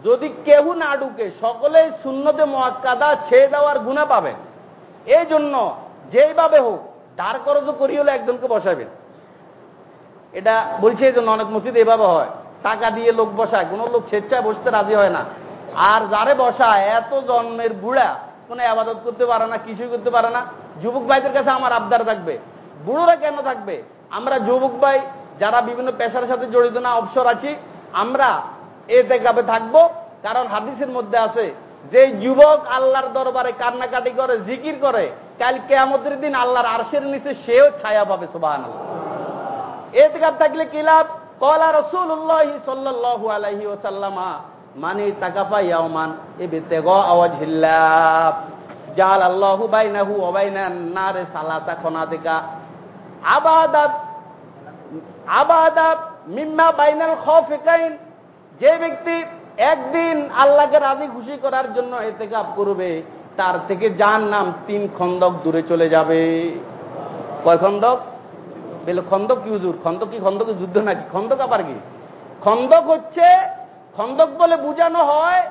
যদি কেউ না ঢুকে সকলেই শূন্যতে মহাকাদা ছেয়ে দেওয়ার গুণা পাবেন এই জন্য যেইভাবে হোক, দাঁড় করজ করি হলে একজনকে বসাবেন। এটা বলছে এই জন্য অনেক মসজিদ এভাবে হয়। টাকা দিয়ে লোক বসায়, কোনো লোক স্বেচ্ছায় বসতে রাজি হয় না। আর যারে বসায়, এত জন্মের বুড়া, কোনো আবাদত করতে পারে না, কিছুই করতে পারে না। যুবক ভাইদের কাছে আমার আবদার থাকবে। বুড়োরা কেন থাকবে? আমরা যুবক ভাই, যারা বিভিন্ন পেশার সাথে জড়িত না, অবসর আছি, আমরা এতে কাপে থাকব। কারণ হাদিসের মধ্যে আছে, যে যুবক আল্লাহর দরবারে কান্নাকাটি করে, জিকির করে, কাল কেয়ামতের দিন আল্লাহর আরশের নিচে সেও ছায়া পাবে সুবাহ এতে কাপ থাকলে কি লাভ? কলা রসুল্লাহ সাল্লাহু আলহি ওসাল্লামা মানে তাকাফা ইয়াওমান এবিতে গ আওয়াজ হিল্লাব জাল আল্লাহু বাইনাহু অবাইনা নারে সালাতা খনাদিকা আবাদাত আবাদাত মিম্মা বাইনাল খফিকাইন যে ব্যক্তি একদিন আল্লাহকে রাজি খুশি করার জন্য এতেকাপ করবে, তার থেকে যার নাম তিন খন্দক দূরে চলে যাবে। কয় খন্দক? বলে খন্দক কি হুজুর? খন্দক কি, খন্দক যুদ্ধ নাকি? খন্দক আবার কি? খন্দক হচ্ছে, খন্দক বলে বোঝানো হয়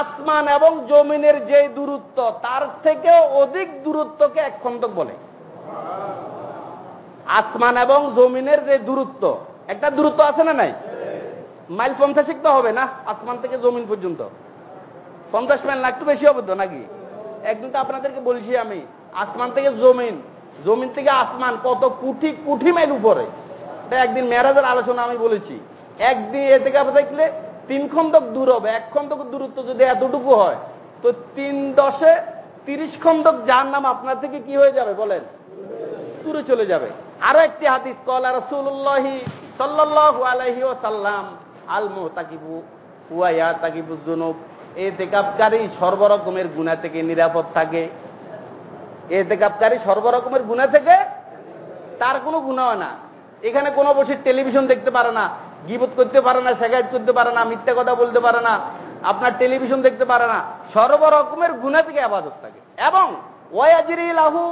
আসমান এবং জমিনের যে দূরত্ব, তার থেকে অধিক দূরত্বকে এক খন্দক বলে। আসমান এবং জমিনের যে দূরত্ব, একটা দূরত্ব আছে না নাই? মাইল পঞ্চাশ তো হবে না? আসমান থেকে জমিন পর্যন্ত। পঞ্চাশ মাইল না, একটু বেশি হবে তো নাকি? একদিন তো আপনাদেরকে বলছি আমি, আসমান থেকে জমিন জমিন থেকে আসমান কত কুঠি কুঠি মাইল উপরে। এটা একদিন মেরাজের আলোচনা আমি বলেছি। একদিন এ থেকে দেখলে তিন খন্দক দূর হবে, এক খন্দক দূরত্ব যদি এতটুকু হয়, তো তিন দশে তিরিশ খন্দক যার নাম আপনার থেকে কি হয়ে যাবে বলেন? দূরে চলে যাবে। আরও একটি হাদিস, কলা রসুল্লাহি সাল্লাহ আলহি ও সাল্লাম আল মোহতাকিবু হুয়াইয়া তাকিবু জুনুব এ তেকাপকারী সর্বরকমের গুণা থেকে নিরাপদ থাকে। এ তেকাপকারী সর্বরকমের গুণা থেকে তার কোনো গুণা হয় না। এখানে কোনো বসে টেলিভিশন দেখতে পারে না, গিবত করতে পারে না, শেখায়ত করতে পারে না, মিথ্যা কথা বলতে পারে না, আপনার টেলিভিশন দেখতে পারে না। সর্বরকমের গুণা থেকে আবাদত থাকে। এবং ওয়াজিরি লাহু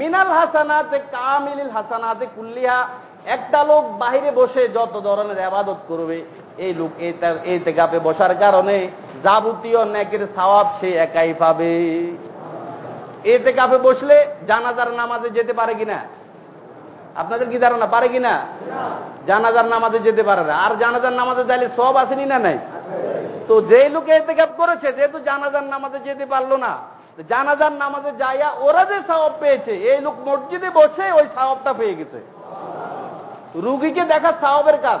মিনাল হাসানাতে কামিলিল হাসানাতে কুল্লিহা, একটা লোক বাহিরে বসে যত ধরনের আবাদত করবে, এই লোক, এই তেকাপে বসার কারণে যাবতীয় নেকের সওয়াব সে একাই পাবে। এতে কাপে বসলে জানাজার নামাজে যেতে পারে কিনা? আপনাদের কি ধারণা, পারে কিনা? জানাজার নামাজে যেতে পারে না। আর জানাজার নামাজে যাইলে সব আসেনি না নাই? তো যে লোকে এতে কাপ করেছে, যেহেতু জানাজার নামাজে যেতে পারল না জানাজার নামাজে যাইয়া ওরা যে সাহব পেয়েছে, এই লোক মসজিদে বসে ওই সাহবটা পেয়ে গেছে। রুগীকে দেখা সাহবের কাজ।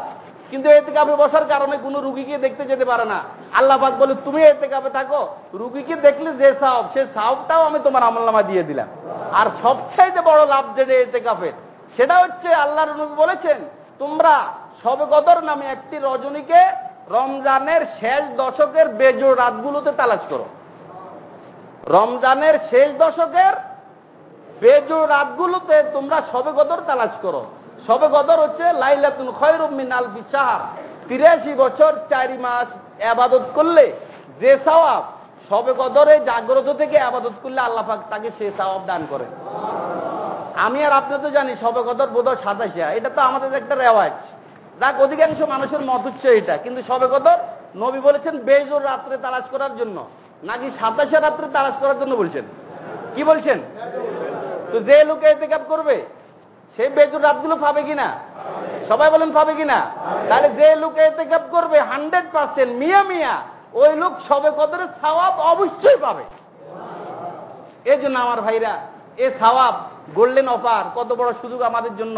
কিন্তু এতে কাপে বসার কারণে কোন রুগীকে দেখতে যেতে পারে না। আল্লাহ পাক বলে, তুমি এতে কাপে থাকো। রুগীকে দেখলে যে সাহব সে সাহবটাও আমি তোমার আমলনামা দিয়ে দিলাম। আর সবচাইতে বড় লাভ যেটা এতে কাপের সেটা হচ্ছে আল্লাহর নবী বলেছেন, তোমরা সবে কদর নামে একটি রজনীকে রমজানের শেষ দশকের বেজোর রাতগুলোতে তালাশ করো। রমজানের শেষ দশকের বেজোর রাতগুলোতে তোমরা সবে কদর তালাশ করো। সবে গদর হচ্ছে লাইলাতুন খয়রুম মিনাল বিশাহার। তিরাশি বছর চারি মাস আবাদত করলে যে সওয়াব সবে গদরে জাগ্রত থেকে আবাদত করলে আল্লাহ পাক তাকে সে সওয়াব দান করে। আমি আর আপনি তো জানি সবে গদর বোধ সাতাশিয়া। এটা তো আমাদের একটা রেওয়াজ। যাক, অধিকাংশ মানুষের মত হচ্ছে এটা। কিন্তু সবে গদর নবী বলেছেন, বেজোর রাত্রে তালাশ করার জন্য। নাকি সাতাশে রাত্রে তালাশ করার জন্য বলছেন? কি বলছেন? তো যে লোকে এতে করবে সে বেজুর রাতগুলো পাবে কিনা? সবাই বলেন পাবে কিনা? তাহলে যে লোক এতে করবে হান্ড্রেড পার্সেন্ট মিয়া মিয়া, ওই লোক সবে কদরে সওয়াব অবশ্যই পাবে। এই জন্য আমার ভাইরা, এ সওয়াব গোল্ডেন অফার কত বড় সুযোগ আমাদের জন্য।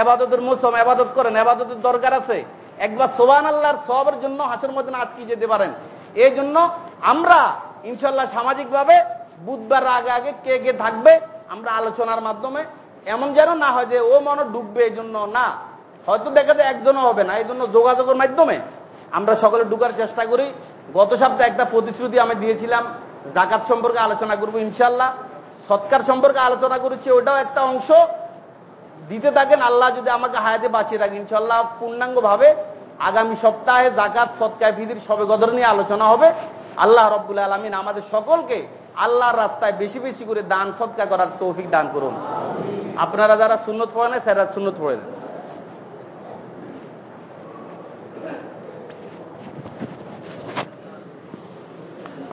এবাদতের মৌসুম, এবাদত করেন, এবাদতের দরকার আছে। একবার সোবান আল্লাহর সবের জন্য হাসের মধ্যে আটকে যেতে পারেন? এই জন্য আমরা ইনশাল্লাহ সামাজিকভাবে, বুধবার আগে আগে কে কে থাকবে, আমরা আলোচনার মাধ্যমে এমন যেন না হয় যে ও মনে ডুববে এই জন্য না। হয়তো দেখা যায় একজনও হবে না, এই জন্য যোগাযোগের মাধ্যমে আমরা সকলে ঢুকার চেষ্টা করি। গত সপ্তাহে একটা প্রতিশ্রুতি আমি দিয়েছিলাম, জাকাত সম্পর্কে আলোচনা করব ইনশাল্লাহ সৎকার সম্পর্কে আলোচনা করেছি, ওটাও একটা অংশ। দিতে থাকেন, আল্লাহ যদি আমাকে হায়াতে বাঁচিয়ে রাখে ইনশাল্লাহ পূর্ণাঙ্গ ভাবে আগামী সপ্তাহে জাকাত, সৎকায় বিধির সবে গদর নিয়ে আলোচনা হবে। আল্লাহ রব্বুল আলমিন আমাদের সকলকে আল্লাহর রাস্তায় বেশি বেশি করে দান সৎকা করার তৌফিক দান করুন। আপনারা যারা সুন্নত পড়েন সেরা সুন্নত পড়েন